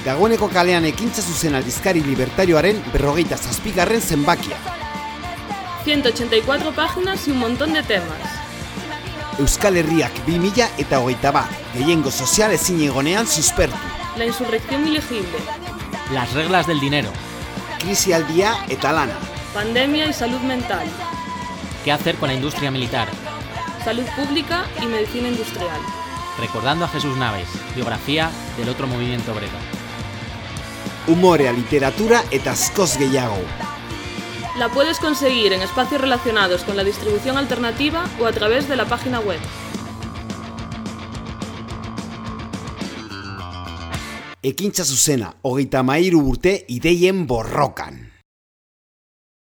Dagoeneko kalean ekintza zuzen aldizkari libertarioaren berrogeita zazpigarren zenbakia. 184 páginas y un montón de temas. Euskal Herriak 2000 eta hogeita bat, gehiengo sozial ezin egonean suspertu. La insurrección ilegible. Las reglas del dinero. Krisialdia eta lana. Pandemia y salud mental. ¿Qué hacer con la industria militar? Salud pública y medicina industrial. Recordando a Jesús Naves, biografía del otro movimiento obrero. Umorea, literatura eta askoz gehiago. La puedes conseguir en espacios relacionados con la distribución alternativa o a través de la página web. Ekintza zuzena, hogeita mairu urte ideien borrokan.